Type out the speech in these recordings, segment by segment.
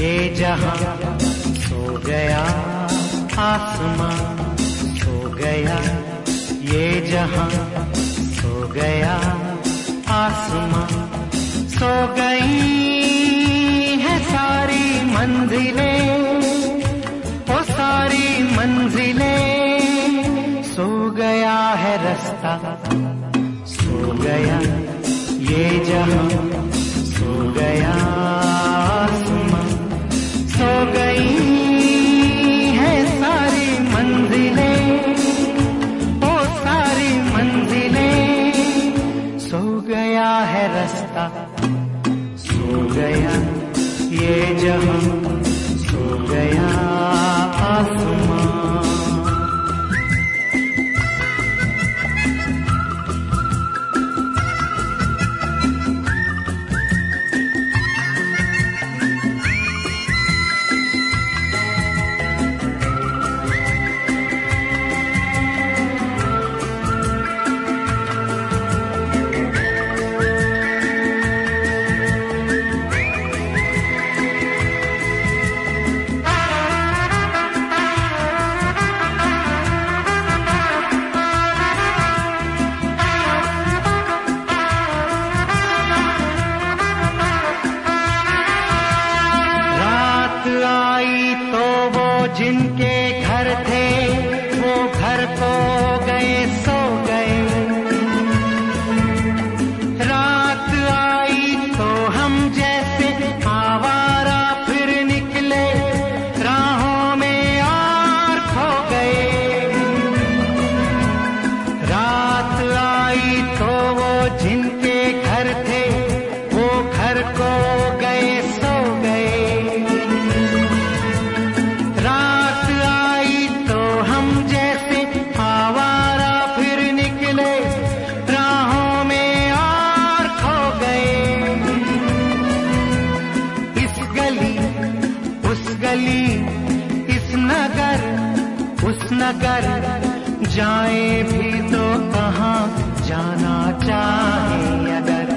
जहाँ सो गया, आसमां सो गया, ये जहाँ सो गया, आसमां सो गई है सारी मंजिलें वो सारी मंजिलें। सो गया है रास्ता, सो गया ये जहाँ जिनके गली इस नगर, उस नगर, जाए भी तो कहाँ जाना चाहे अगर।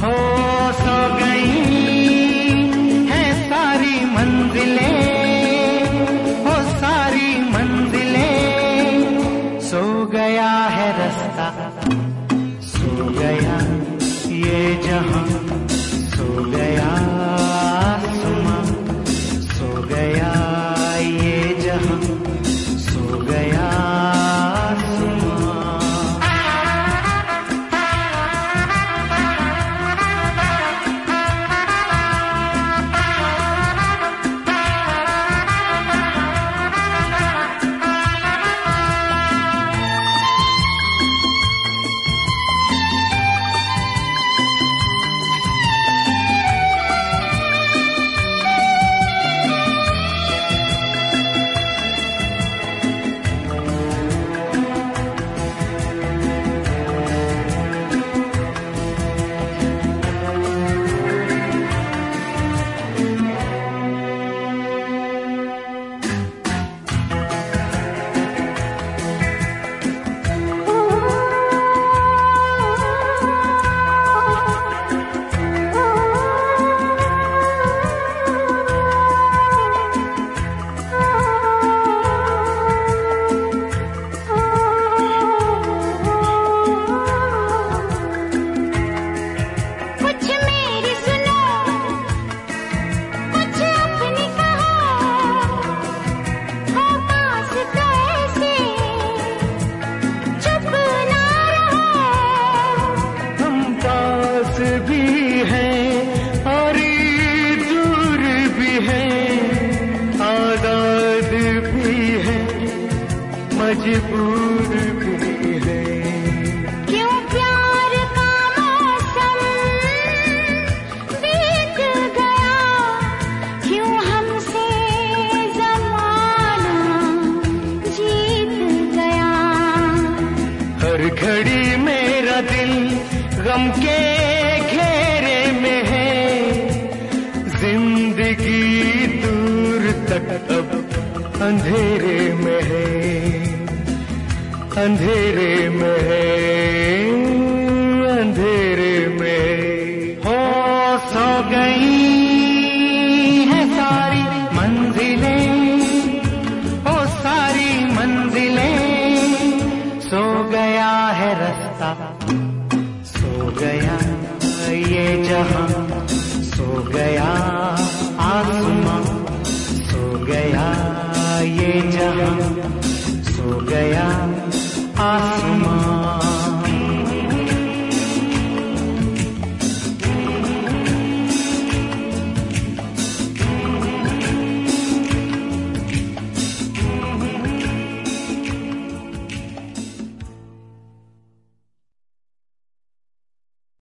हो सो गई है सारी मंजिलें, हो सारी मंजिलें। सो गया है रास्ता, सो गया ये जहाँ। मजबूर भी हैं क्यों प्यार का मौसम बीत गया? क्यों हमसे जमाना जीत गया? हर घड़ी मेरा दिल गम के घेरे में है। ज़िंदगी दूर तक अब अंधेरे में है। अंधेरे में अंधेरे में। हो सो गई है सारी मंजिलें ओ सारी मंजिलें। सो गया है रास्ता, सो गया ये जहाँ, सो गया आसमां, सो गया ये जहाँ। हो गया आसमान